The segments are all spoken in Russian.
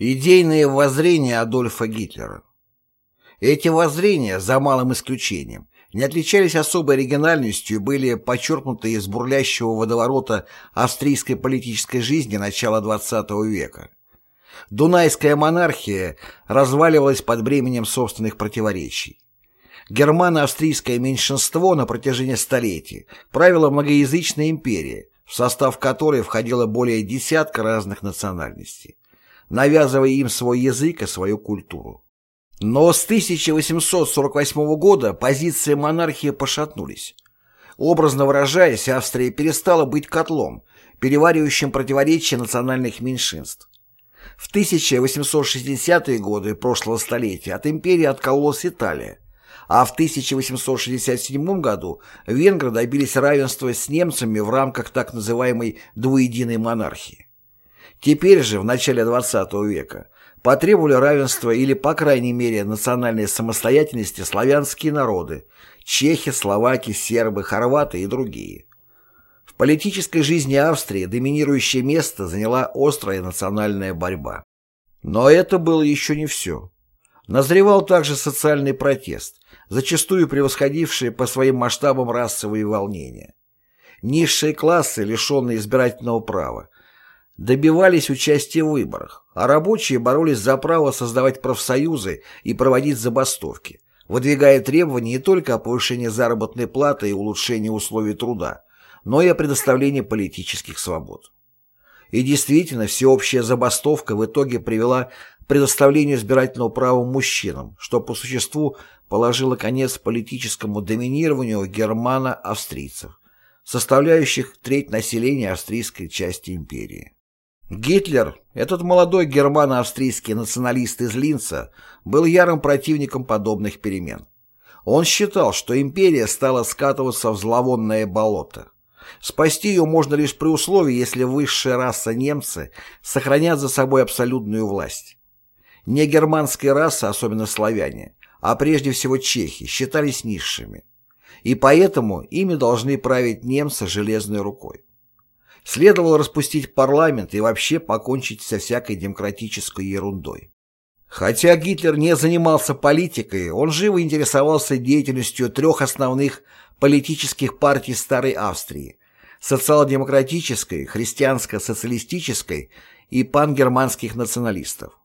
Идейные воззрения Адольфа Гитлера Эти воззрения, за малым исключением, не отличались особой оригинальностью и были подчеркнуты из бурлящего водоворота австрийской политической жизни начала XX века. Дунайская монархия разваливалась под бременем собственных противоречий. Германо-австрийское меньшинство на протяжении столетий правило многоязычной империи, в состав которой входило более десятка разных национальностей навязывая им свой язык и свою культуру. Но с 1848 года позиции монархии пошатнулись. Образно выражаясь, Австрия перестала быть котлом, переваривающим противоречия национальных меньшинств. В 1860-е годы прошлого столетия от империи откололась Италия, а в 1867 году венгры добились равенства с немцами в рамках так называемой двуединой монархии. Теперь же, в начале XX века, потребовали равенства или, по крайней мере, национальной самостоятельности славянские народы – чехи, словаки, сербы, хорваты и другие. В политической жизни Австрии доминирующее место заняла острая национальная борьба. Но это было еще не все. Назревал также социальный протест, зачастую превосходивший по своим масштабам расовые волнения. Низшие классы, лишенные избирательного права, добивались участия в выборах, а рабочие боролись за право создавать профсоюзы и проводить забастовки, выдвигая требования не только о повышении заработной платы и улучшении условий труда, но и о предоставлении политических свобод. И действительно, всеобщая забастовка в итоге привела к предоставлению избирательного права мужчинам, что по существу положило конец политическому доминированию германо-австрийцев, составляющих треть населения австрийской части империи. Гитлер, этот молодой германо-австрийский националист из Линца, был ярым противником подобных перемен. Он считал, что империя стала скатываться в зловонное болото. Спасти ее можно лишь при условии, если высшая раса немцы сохранят за собой абсолютную власть. Не германская раса, особенно славяне, а прежде всего чехи, считались низшими. И поэтому ими должны править немцы железной рукой. Следовало распустить парламент и вообще покончить со всякой демократической ерундой. Хотя Гитлер не занимался политикой, он живо интересовался деятельностью трех основных политических партий Старой Австрии – социал-демократической, христианско-социалистической и пангерманских националистов.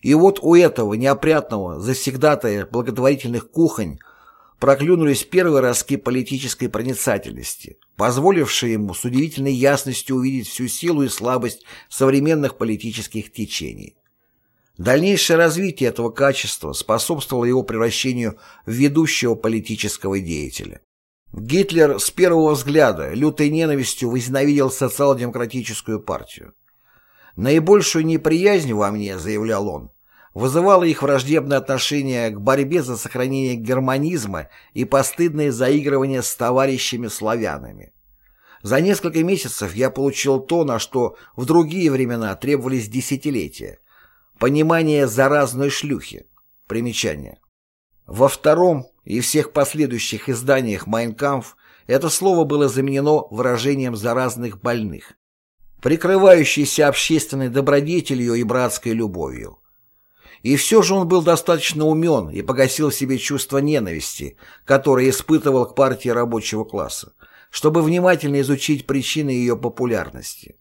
И вот у этого неопрятного завсегдатая благотворительных кухонь проклюнулись первые ростки политической проницательности, позволившие ему с удивительной ясностью увидеть всю силу и слабость современных политических течений. Дальнейшее развитие этого качества способствовало его превращению в ведущего политического деятеля. Гитлер с первого взгляда лютой ненавистью возненавидел социал-демократическую партию. «Наибольшую неприязнь во мне, — заявлял он, вызывало их враждебное отношение к борьбе за сохранение германизма и постыдное заигрывание с товарищами-славянами. За несколько месяцев я получил то, на что в другие времена требовались десятилетия. Понимание заразной шлюхи. Примечание. Во втором и всех последующих изданиях «Майнкамф» это слово было заменено выражением «заразных больных», прикрывающийся общественной добродетелью и братской любовью. И все же он был достаточно умен и погасил в себе чувство ненависти, которое испытывал к партии рабочего класса, чтобы внимательно изучить причины ее популярности.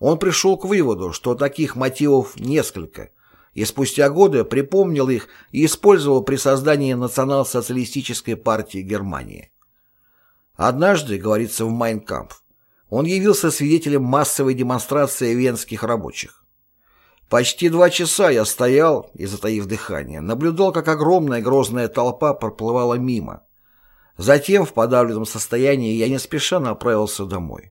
Он пришел к выводу, что таких мотивов несколько, и спустя годы припомнил их и использовал при создании национал-социалистической партии Германии. Однажды, говорится в «Майнкамп», он явился свидетелем массовой демонстрации венских рабочих. Почти два часа я стоял и, затаив дыхание, наблюдал, как огромная грозная толпа проплывала мимо. Затем, в подавленном состоянии, я не спеша направился домой.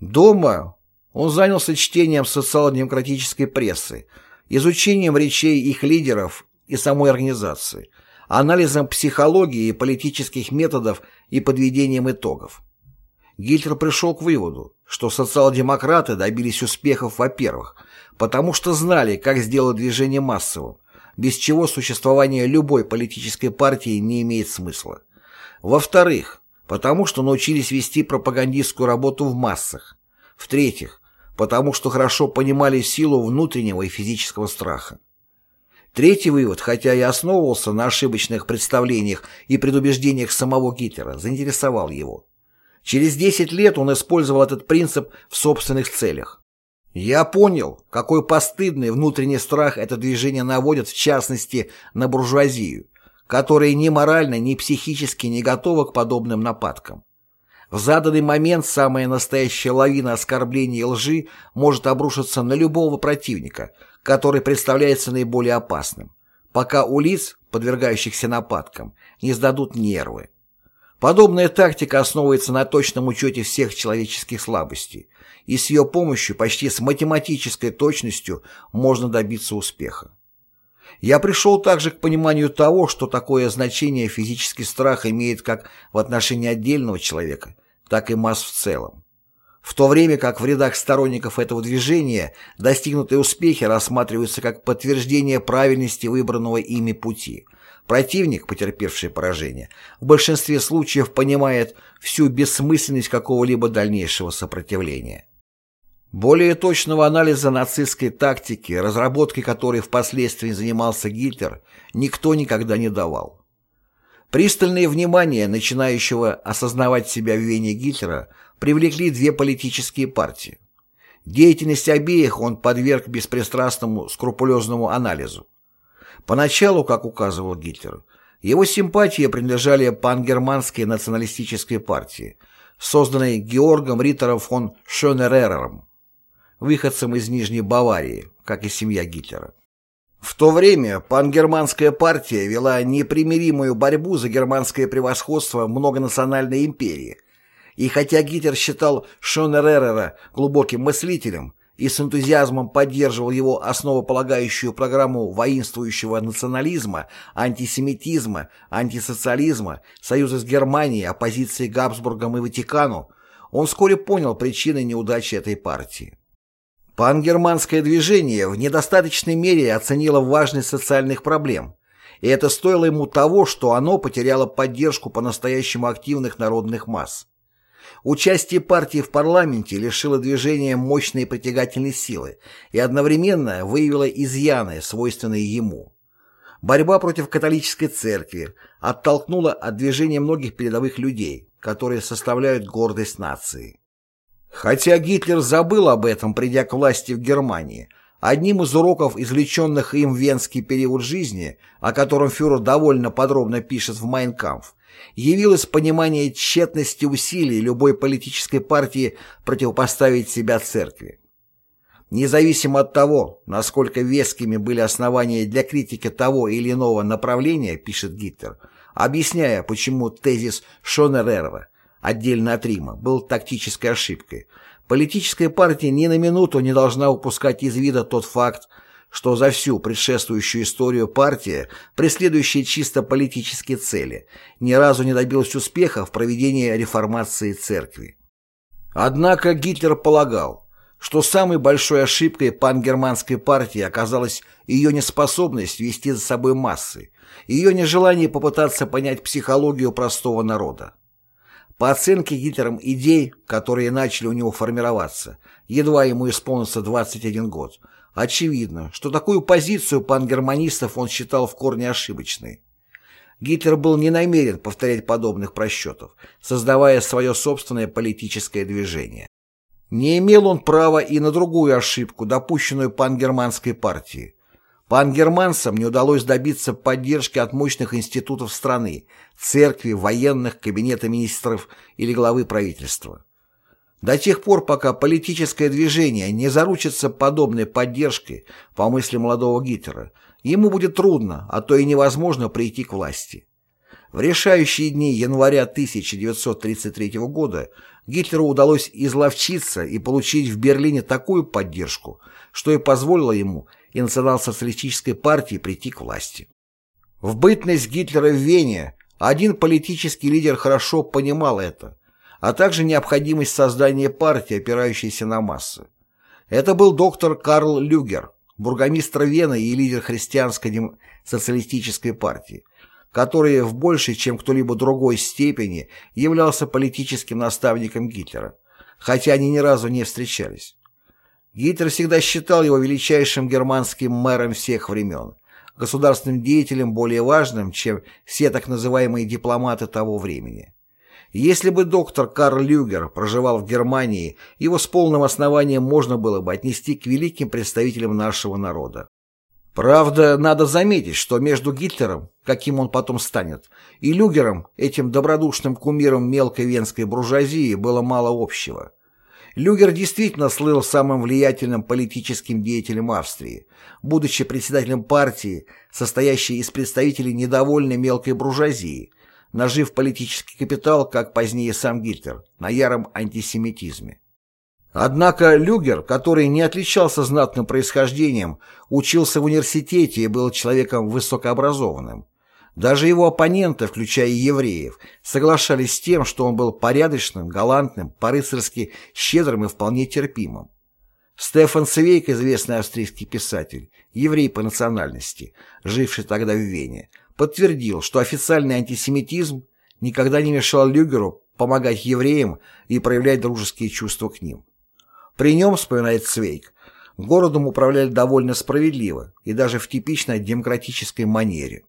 Дома он занялся чтением социал-демократической прессы, изучением речей их лидеров и самой организации, анализом психологии и политических методов и подведением итогов. Гитлер пришел к выводу, что социал-демократы добились успехов, во-первых, потому что знали, как сделать движение массовым, без чего существование любой политической партии не имеет смысла. Во-вторых, потому что научились вести пропагандистскую работу в массах. В-третьих, потому что хорошо понимали силу внутреннего и физического страха. Третий вывод, хотя и основывался на ошибочных представлениях и предубеждениях самого Гитлера, заинтересовал его. Через 10 лет он использовал этот принцип в собственных целях. Я понял, какой постыдный внутренний страх это движение наводит в частности на буржуазию, которая ни морально, ни психически не готова к подобным нападкам. В заданный момент самая настоящая лавина оскорблений и лжи может обрушиться на любого противника, который представляется наиболее опасным, пока у лиц, подвергающихся нападкам, не сдадут нервы. Подобная тактика основывается на точном учете всех человеческих слабостей, и с ее помощью почти с математической точностью можно добиться успеха. Я пришел также к пониманию того, что такое значение физический страх имеет как в отношении отдельного человека, так и масс в целом. В то время как в рядах сторонников этого движения достигнутые успехи рассматриваются как подтверждение правильности выбранного ими пути. Противник, потерпевший поражение, в большинстве случаев понимает всю бессмысленность какого-либо дальнейшего сопротивления. Более точного анализа нацистской тактики, разработкой которой впоследствии занимался Гитлер, никто никогда не давал. Пристальное внимание начинающего осознавать себя в Вене Гитлера привлекли две политические партии. Деятельность обеих он подверг беспристрастному скрупулезному анализу. Поначалу, как указывал Гитлер, его симпатии принадлежали пангерманской националистической партии, созданной Георгом Риттером фон Шонеререром выходцем из Нижней Баварии, как и семья Гитлера. В то время пангерманская партия вела непримиримую борьбу за германское превосходство многонациональной империи, и хотя Гитлер считал Шонеререра глубоким мыслителем и с энтузиазмом поддерживал его основополагающую программу воинствующего национализма, антисемитизма, антисоциализма, союза с Германией, оппозиции Габсбургам и Ватикану, он вскоре понял причины неудачи этой партии. Пангерманское движение в недостаточной мере оценило важность социальных проблем, и это стоило ему того, что оно потеряло поддержку по-настоящему активных народных масс. Участие партии в парламенте лишило движения мощной притягательной силы и одновременно выявило изъяны, свойственные ему. Борьба против католической церкви оттолкнула от движения многих передовых людей, которые составляют гордость нации. Хотя Гитлер забыл об этом, придя к власти в Германии, одним из уроков, извлеченных им венский период жизни, о котором фюрер довольно подробно пишет в «Майнкампф», явилось понимание тщетности усилий любой политической партии противопоставить себя церкви. Независимо от того, насколько вескими были основания для критики того или иного направления, пишет Гитлер, объясняя, почему тезис Шонерерова отдельно от Рима, был тактической ошибкой. Политическая партия ни на минуту не должна упускать из вида тот факт, что за всю предшествующую историю партия, преследующая чисто политические цели, ни разу не добилась успеха в проведении реформации церкви. Однако Гитлер полагал, что самой большой ошибкой пангерманской партии оказалась ее неспособность вести за собой массы, ее нежелание попытаться понять психологию простого народа. По оценке Гитлером идей, которые начали у него формироваться, едва ему исполнился 21 год, очевидно, что такую позицию пангерманистов он считал в корне ошибочной. Гитлер был не намерен повторять подобных просчетов, создавая свое собственное политическое движение. Не имел он права и на другую ошибку, допущенную пангерманской партией Пангерманцам не удалось добиться поддержки от мощных институтов страны, церкви, военных, кабинета министров или главы правительства. До тех пор, пока политическое движение не заручится подобной поддержкой, по мысли молодого Гитлера, ему будет трудно, а то и невозможно прийти к власти. В решающие дни января 1933 года Гитлеру удалось изловчиться и получить в Берлине такую поддержку, что и позволило ему – и национал-социалистической партии прийти к власти. В бытность Гитлера в Вене один политический лидер хорошо понимал это, а также необходимость создания партии, опирающейся на массы. Это был доктор Карл Люгер, бургомистр Вены и лидер христианской социалистической партии, который в большей, чем кто-либо другой степени являлся политическим наставником Гитлера, хотя они ни разу не встречались. Гитлер всегда считал его величайшим германским мэром всех времен, государственным деятелем более важным, чем все так называемые дипломаты того времени. Если бы доктор Карл Люгер проживал в Германии, его с полным основанием можно было бы отнести к великим представителям нашего народа. Правда, надо заметить, что между Гитлером, каким он потом станет, и Люгером, этим добродушным кумиром мелкой венской буржуазии, было мало общего. Люгер действительно слыл самым влиятельным политическим деятелем Австрии, будучи председателем партии, состоящей из представителей недовольной мелкой буржуазии, нажив политический капитал, как позднее сам Гитлер, на яром антисемитизме. Однако Люгер, который не отличался знатным происхождением, учился в университете и был человеком высокообразованным. Даже его оппоненты, включая евреев, соглашались с тем, что он был порядочным, галантным, по-рыцарски щедрым и вполне терпимым. Стефан Цвейк, известный австрийский писатель, еврей по национальности, живший тогда в Вене, подтвердил, что официальный антисемитизм никогда не мешал Люгеру помогать евреям и проявлять дружеские чувства к ним. При нем, вспоминает Цвейк, городом управляли довольно справедливо и даже в типичной демократической манере.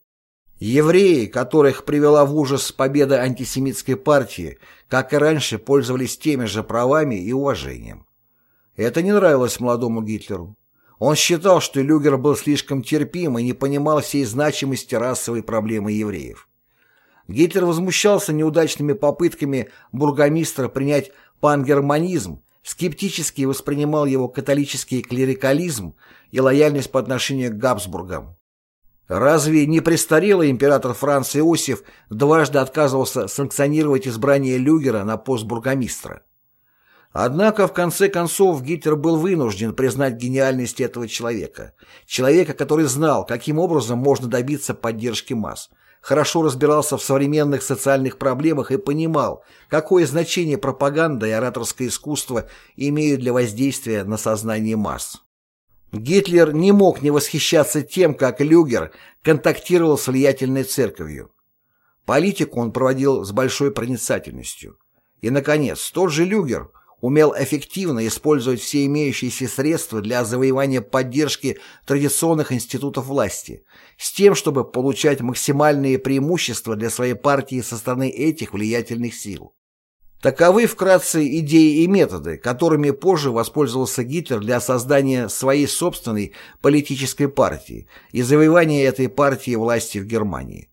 Евреи, которых привела в ужас победа антисемитской партии, как и раньше, пользовались теми же правами и уважением. Это не нравилось молодому Гитлеру. Он считал, что Люгер был слишком терпим и не понимал всей значимости расовой проблемы евреев. Гитлер возмущался неудачными попытками бургомистра принять пангерманизм скептически воспринимал его католический клерикализм и лояльность по отношению к Габсбургам. Разве не престарелый император Франц Иосиф дважды отказывался санкционировать избрание Люгера на пост бургомистра? Однако, в конце концов, Гитлер был вынужден признать гениальность этого человека. Человека, который знал, каким образом можно добиться поддержки масс, хорошо разбирался в современных социальных проблемах и понимал, какое значение пропаганда и ораторское искусство имеют для воздействия на сознание масс. Гитлер не мог не восхищаться тем, как Люгер контактировал с влиятельной церковью. Политику он проводил с большой проницательностью. И, наконец, тот же Люгер – умел эффективно использовать все имеющиеся средства для завоевания поддержки традиционных институтов власти, с тем, чтобы получать максимальные преимущества для своей партии со стороны этих влиятельных сил. Таковы вкратце идеи и методы, которыми позже воспользовался Гитлер для создания своей собственной политической партии и завоевания этой партии власти в Германии.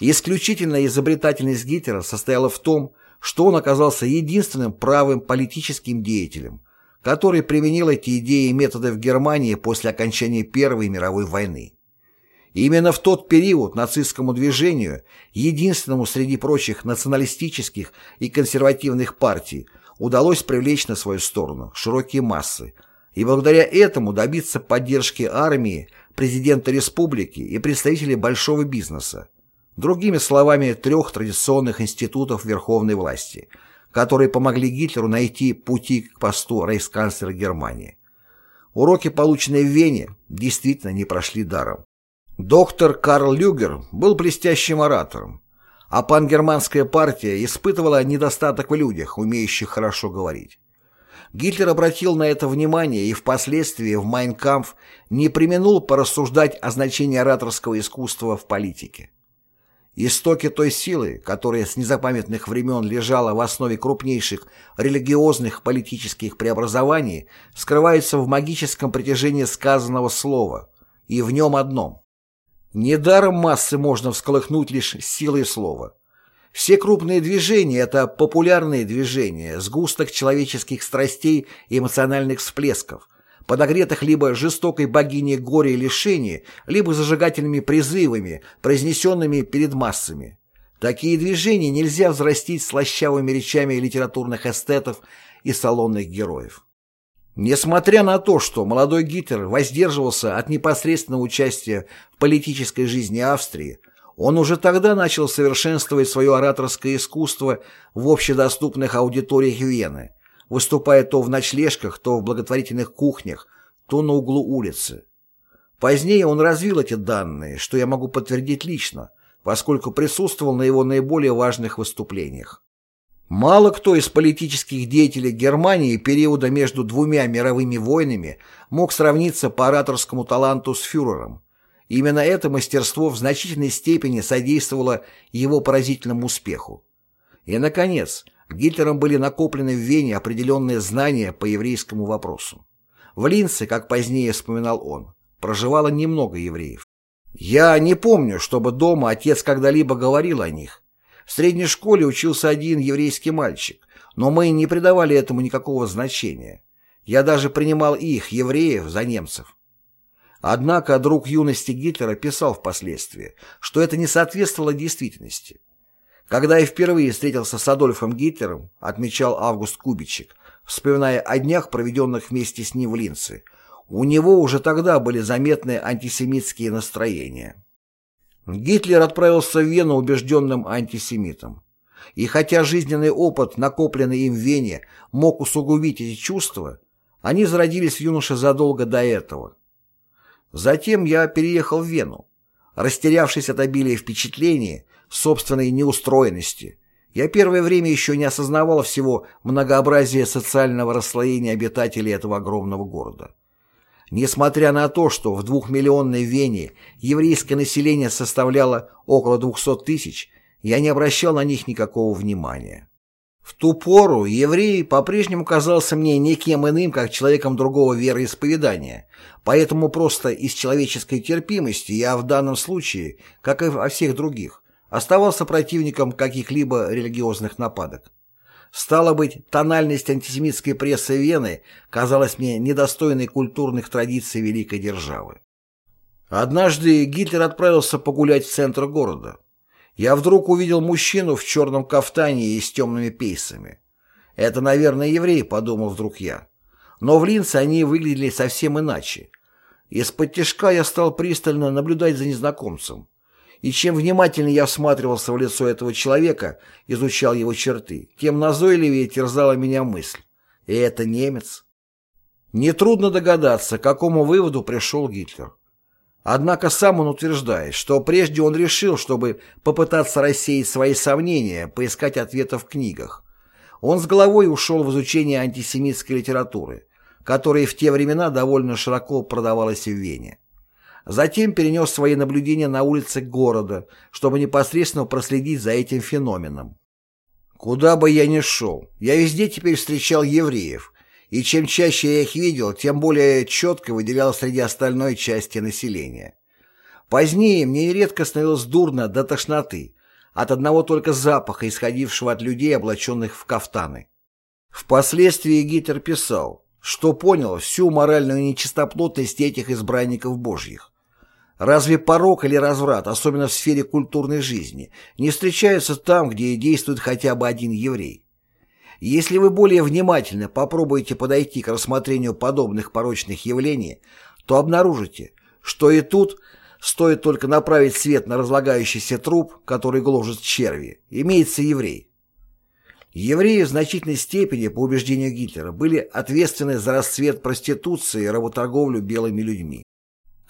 Исключительная изобретательность Гитлера состояла в том, что он оказался единственным правым политическим деятелем, который применил эти идеи и методы в Германии после окончания Первой мировой войны. Именно в тот период нацистскому движению, единственному среди прочих националистических и консервативных партий, удалось привлечь на свою сторону широкие массы и благодаря этому добиться поддержки армии, президента республики и представителей большого бизнеса, Другими словами, трех традиционных институтов верховной власти, которые помогли Гитлеру найти пути к посту рейхсканцлера Германии. Уроки, полученные в Вене, действительно не прошли даром. Доктор Карл Люгер был блестящим оратором, а пангерманская партия испытывала недостаток в людях, умеющих хорошо говорить. Гитлер обратил на это внимание и впоследствии в «Майнкампф» не применул порассуждать о значении ораторского искусства в политике. Истоки той силы, которая с незапамятных времен лежала в основе крупнейших религиозных политических преобразований, скрываются в магическом притяжении сказанного слова, и в нем одном. Недаром массы можно всколыхнуть лишь силой слова. Все крупные движения – это популярные движения, сгусток человеческих страстей и эмоциональных всплесков, подогретых либо жестокой богиней горя и лишения, либо зажигательными призывами, произнесенными перед массами. Такие движения нельзя взрастить слащавыми речами литературных эстетов и салонных героев. Несмотря на то, что молодой Гитлер воздерживался от непосредственного участия в политической жизни Австрии, он уже тогда начал совершенствовать свое ораторское искусство в общедоступных аудиториях Вены – выступая то в ночлежках, то в благотворительных кухнях, то на углу улицы. Позднее он развил эти данные, что я могу подтвердить лично, поскольку присутствовал на его наиболее важных выступлениях. Мало кто из политических деятелей Германии периода между двумя мировыми войнами мог сравниться по ораторскому таланту с фюрером. Именно это мастерство в значительной степени содействовало его поразительному успеху. И, наконец, Гитлером были накоплены в Вене определенные знания по еврейскому вопросу. В Линце, как позднее вспоминал он, проживало немного евреев. «Я не помню, чтобы дома отец когда-либо говорил о них, в средней школе учился один еврейский мальчик, но мы не придавали этому никакого значения. Я даже принимал их, евреев, за немцев. Однако друг юности Гитлера писал впоследствии, что это не соответствовало действительности. Когда я впервые встретился с Адольфом Гитлером, отмечал Август Кубичек, вспоминая о днях, проведенных вместе с ним в Линце, у него уже тогда были заметны антисемитские настроения. Гитлер отправился в Вену убежденным антисемитом. И хотя жизненный опыт, накопленный им в Вене, мог усугубить эти чувства, они зародились в юноше задолго до этого. Затем я переехал в Вену. Растерявшись от обилия впечатлений, собственной неустроенности, я первое время еще не осознавал всего многообразия социального расслоения обитателей этого огромного города. Несмотря на то, что в двухмиллионной Вене еврейское население составляло около 200 тысяч, я не обращал на них никакого внимания. В ту пору еврей по-прежнему казался мне никем иным, как человеком другого вероисповедания, поэтому просто из человеческой терпимости я в данном случае, как и во всех других, оставался противником каких-либо религиозных нападок. Стало быть, тональность антисемитской прессы Вены казалась мне недостойной культурных традиций великой державы. Однажды Гитлер отправился погулять в центр города. Я вдруг увидел мужчину в черном кафтане и с темными пейсами. «Это, наверное, еврей», — подумал вдруг я. Но в Линце они выглядели совсем иначе. Из-под тяжка я стал пристально наблюдать за незнакомцем. И чем внимательнее я всматривался в лицо этого человека, изучал его черты, тем назойливее терзала меня мысль. И это немец. Нетрудно догадаться, к какому выводу пришел Гитлер. Однако сам он утверждает, что прежде он решил, чтобы попытаться рассеять свои сомнения, поискать ответы в книгах. Он с головой ушел в изучение антисемитской литературы, которая в те времена довольно широко продавалась в Вене. Затем перенес свои наблюдения на улицы города, чтобы непосредственно проследить за этим феноменом. Куда бы я ни шел, я везде теперь встречал евреев, и чем чаще я их видел, тем более четко выделял среди остальной части населения. Позднее мне нередко становилось дурно до тошноты от одного только запаха, исходившего от людей, облаченных в кафтаны. Впоследствии Гитлер писал, что понял всю моральную нечистоплотность этих избранников божьих. Разве порок или разврат, особенно в сфере культурной жизни, не встречаются там, где действует хотя бы один еврей? Если вы более внимательно попробуете подойти к рассмотрению подобных порочных явлений, то обнаружите, что и тут стоит только направить свет на разлагающийся труп, который гложет черви, имеется еврей. Евреи в значительной степени, по убеждению Гитлера, были ответственны за расцвет проституции и работорговлю белыми людьми.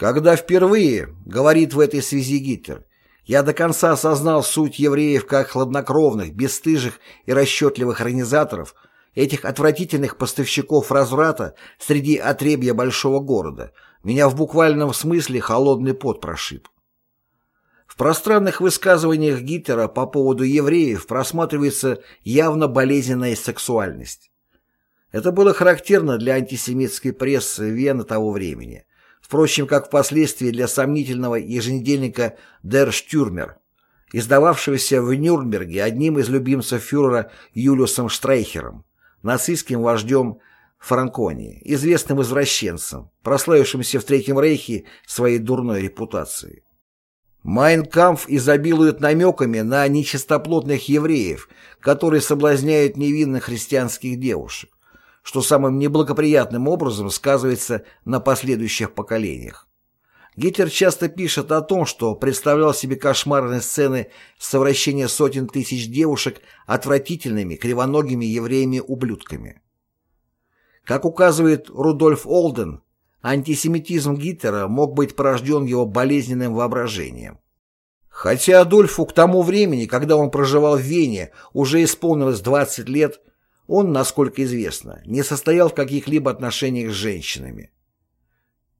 Когда впервые, говорит в этой связи Гитлер, я до конца осознал суть евреев как хладнокровных, бесстыжих и расчетливых организаторов, этих отвратительных поставщиков разврата среди отребья большого города, меня в буквальном смысле холодный пот прошиб. В пространных высказываниях Гитлера по поводу евреев просматривается явно болезненная сексуальность. Это было характерно для антисемитской прессы Вены того времени – впрочем, как впоследствии для сомнительного еженедельника «Der Stürmer», издававшегося в Нюрнберге одним из любимцев фюрера Юлиусом Штрейхером, нацистским вождем Франконии, известным извращенцем, прославившимся в Третьем Рейхе своей дурной репутацией. Майнкамф изобилует намеками на нечистоплотных евреев, которые соблазняют невинных христианских девушек что самым неблагоприятным образом сказывается на последующих поколениях. Гитлер часто пишет о том, что представлял себе кошмарные сцены совращения сотен тысяч девушек отвратительными кривоногими евреями-ублюдками. Как указывает Рудольф Олден, антисемитизм Гитлера мог быть порожден его болезненным воображением. Хотя Адольфу к тому времени, когда он проживал в Вене, уже исполнилось 20 лет, он, насколько известно, не состоял в каких-либо отношениях с женщинами.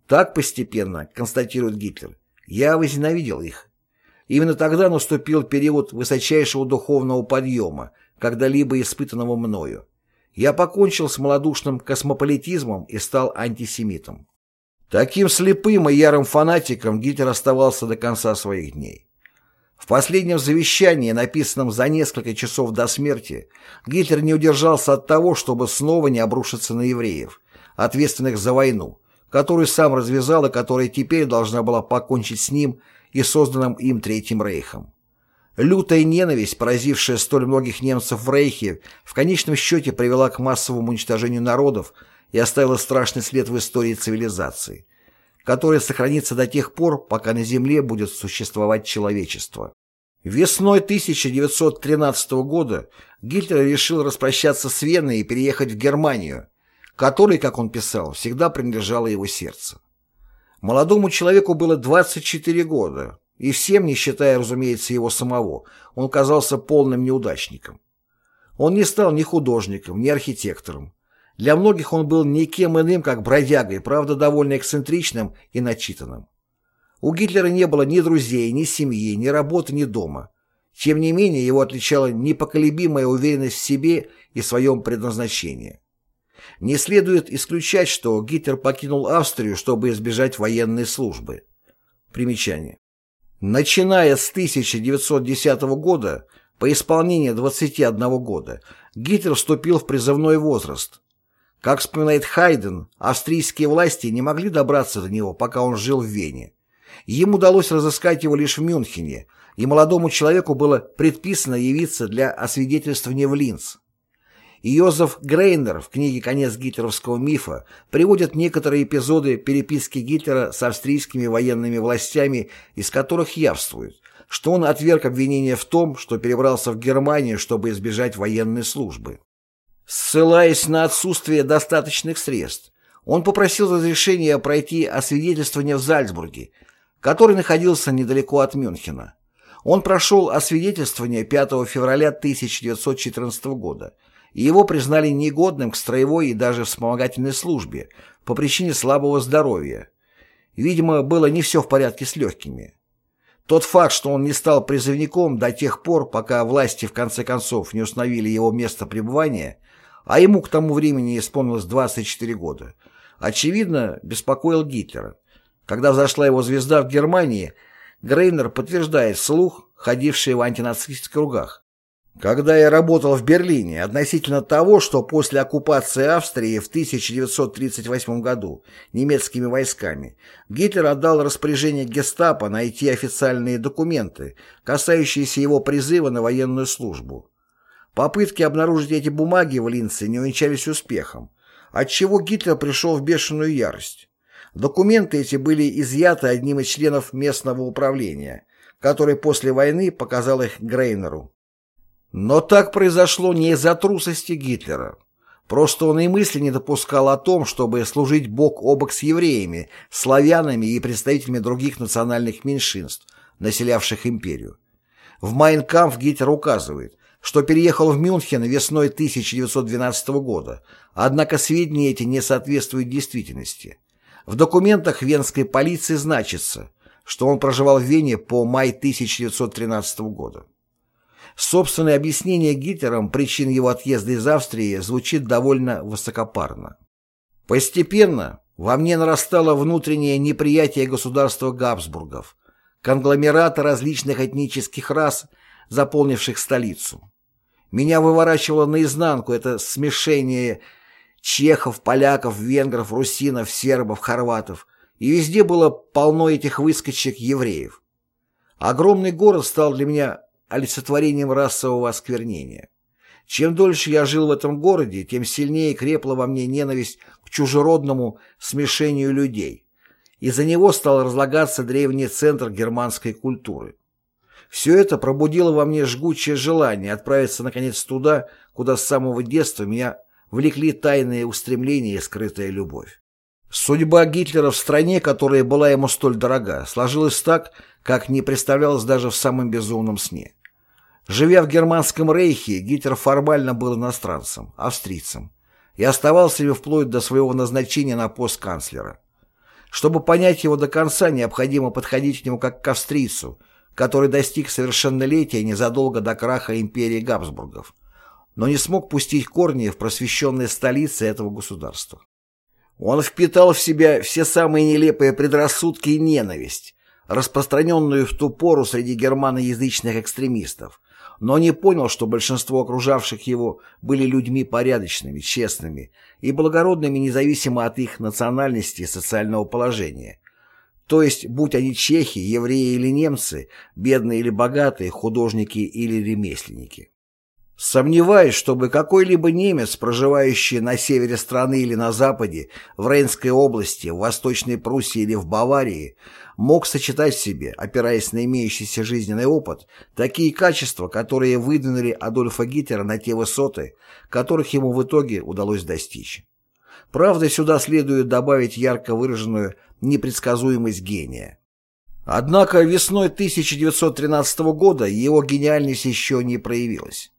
Так постепенно, констатирует Гитлер, я возненавидел их. Именно тогда наступил период высочайшего духовного подъема, когда-либо испытанного мною. Я покончил с малодушным космополитизмом и стал антисемитом. Таким слепым и ярым фанатиком Гитлер оставался до конца своих дней. В последнем завещании, написанном за несколько часов до смерти, Гитлер не удержался от того, чтобы снова не обрушиться на евреев, ответственных за войну, которую сам развязал и которая теперь должна была покончить с ним и созданным им Третьим Рейхом. Лютая ненависть, поразившая столь многих немцев в Рейхе, в конечном счете привела к массовому уничтожению народов и оставила страшный след в истории цивилизации, которая сохранится до тех пор, пока на Земле будет существовать человечество. Весной 1913 года Гитлер решил распрощаться с Веной и переехать в Германию, которой, как он писал, всегда принадлежало его сердце. Молодому человеку было 24 года, и всем, не считая, разумеется, его самого, он казался полным неудачником. Он не стал ни художником, ни архитектором, для многих он был никем иным, как бродягой, правда, довольно эксцентричным и начитанным. У Гитлера не было ни друзей, ни семьи, ни работы, ни дома. Тем не менее, его отличала непоколебимая уверенность в себе и своем предназначении. Не следует исключать, что Гитлер покинул Австрию, чтобы избежать военной службы. Примечание. Начиная с 1910 года, по исполнении 21 года, Гитлер вступил в призывной возраст, как вспоминает Хайден, австрийские власти не могли добраться до него, пока он жил в Вене. Ему удалось разыскать его лишь в Мюнхене, и молодому человеку было предписано явиться для освидетельствования в Линц. Йозеф Грейнер в книге «Конец гитлеровского мифа» приводит некоторые эпизоды переписки Гитлера с австрийскими военными властями, из которых явствует, что он отверг обвинение в том, что перебрался в Германию, чтобы избежать военной службы. Ссылаясь на отсутствие достаточных средств, он попросил разрешения пройти освидетельствование в Зальцбурге, который находился недалеко от Мюнхена. Он прошел освидетельствование 5 февраля 1914 года, и его признали негодным к строевой и даже вспомогательной службе по причине слабого здоровья. Видимо, было не все в порядке с легкими. Тот факт, что он не стал призывником до тех пор, пока власти в конце концов не установили его место пребывания – а ему к тому времени исполнилось 24 года, очевидно, беспокоил Гитлера. Когда взошла его звезда в Германии, Грейнер подтверждает слух, ходивший в антинацистских кругах. Когда я работал в Берлине относительно того, что после оккупации Австрии в 1938 году немецкими войсками Гитлер отдал распоряжение гестапо найти официальные документы, касающиеся его призыва на военную службу. Попытки обнаружить эти бумаги в Линце не увенчались успехом, отчего Гитлер пришел в бешеную ярость. Документы эти были изъяты одним из членов местного управления, который после войны показал их Грейнеру. Но так произошло не из-за трусости Гитлера. Просто он и мысли не допускал о том, чтобы служить бок о бок с евреями, славянами и представителями других национальных меньшинств, населявших империю. В Майнкамф Гитлер указывает, что переехал в Мюнхен весной 1912 года, однако сведения эти не соответствуют действительности. В документах венской полиции значится, что он проживал в Вене по май 1913 года. Собственное объяснение Гитлером причин его отъезда из Австрии звучит довольно высокопарно. Постепенно во мне нарастало внутреннее неприятие государства Габсбургов, конгломерата различных этнических рас, заполнивших столицу. Меня выворачивало наизнанку это смешение чехов, поляков, венгров, русинов, сербов, хорватов, и везде было полно этих выскочек евреев. Огромный город стал для меня олицетворением расового осквернения. Чем дольше я жил в этом городе, тем сильнее крепла во мне ненависть к чужеродному смешению людей. Из-за него стал разлагаться древний центр германской культуры. Все это пробудило во мне жгучее желание отправиться наконец туда, куда с самого детства меня влекли тайные устремления и скрытая любовь. Судьба Гитлера в стране, которая была ему столь дорога, сложилась так, как не представлялось даже в самом безумном сне. Живя в Германском рейхе, Гитлер формально был иностранцем, австрийцем, и оставался им вплоть до своего назначения на пост канцлера. Чтобы понять его до конца, необходимо подходить к нему как к австрийцу, который достиг совершеннолетия незадолго до краха империи Габсбургов, но не смог пустить корни в просвещенные столицы этого государства. Он впитал в себя все самые нелепые предрассудки и ненависть, распространенную в ту пору среди германоязычных экстремистов, но не понял, что большинство окружавших его были людьми порядочными, честными и благородными независимо от их национальности и социального положения. То есть, будь они чехи, евреи или немцы, бедные или богатые, художники или ремесленники. Сомневаюсь, чтобы какой-либо немец, проживающий на севере страны или на западе, в Рейнской области, в Восточной Пруссии или в Баварии, мог сочетать в себе, опираясь на имеющийся жизненный опыт, такие качества, которые выдвинули Адольфа Гитлера на те высоты, которых ему в итоге удалось достичь. Правда, сюда следует добавить ярко выраженную непредсказуемость гения. Однако весной 1913 года его гениальность еще не проявилась.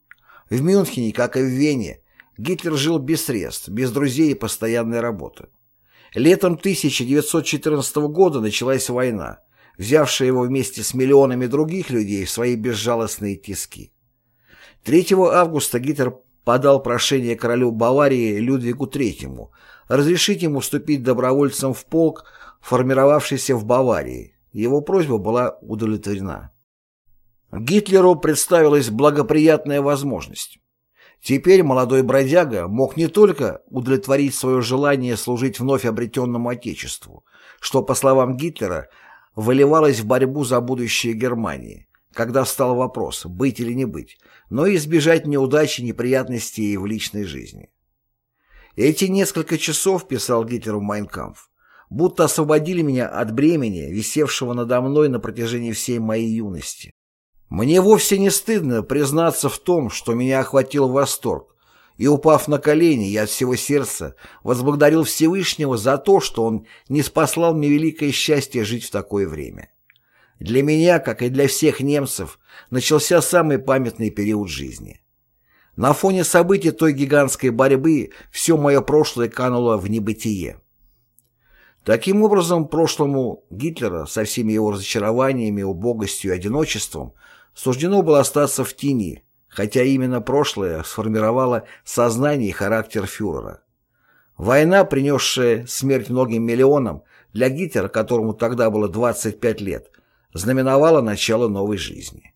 В Мюнхене, как и в Вене, Гитлер жил без средств, без друзей и постоянной работы. Летом 1914 года началась война, взявшая его вместе с миллионами других людей в свои безжалостные тиски. 3 августа Гитлер подал прошение королю Баварии Людвигу III разрешить ему вступить добровольцем в полк, формировавшийся в Баварии. Его просьба была удовлетворена. Гитлеру представилась благоприятная возможность. Теперь молодой бродяга мог не только удовлетворить свое желание служить вновь обретенному Отечеству, что, по словам Гитлера, выливалось в борьбу за будущее Германии, когда встал вопрос, быть или не быть, но и избежать неудачи, неприятностей в личной жизни. Эти несколько часов, писал Гитлер в «Майнкампф», будто освободили меня от бремени, висевшего надо мной на протяжении всей моей юности. Мне вовсе не стыдно признаться в том, что меня охватил восторг, и, упав на колени, я от всего сердца возблагодарил Всевышнего за то, что Он не спаслал мне великое счастье жить в такое время. Для меня, как и для всех немцев, начался самый памятный период жизни. На фоне событий той гигантской борьбы все мое прошлое кануло в небытие. Таким образом, прошлому Гитлера со всеми его разочарованиями, убогостью и одиночеством суждено было остаться в тени, хотя именно прошлое сформировало сознание и характер фюрера. Война, принесшая смерть многим миллионам, для Гитлера, которому тогда было 25 лет, знаменовала начало новой жизни.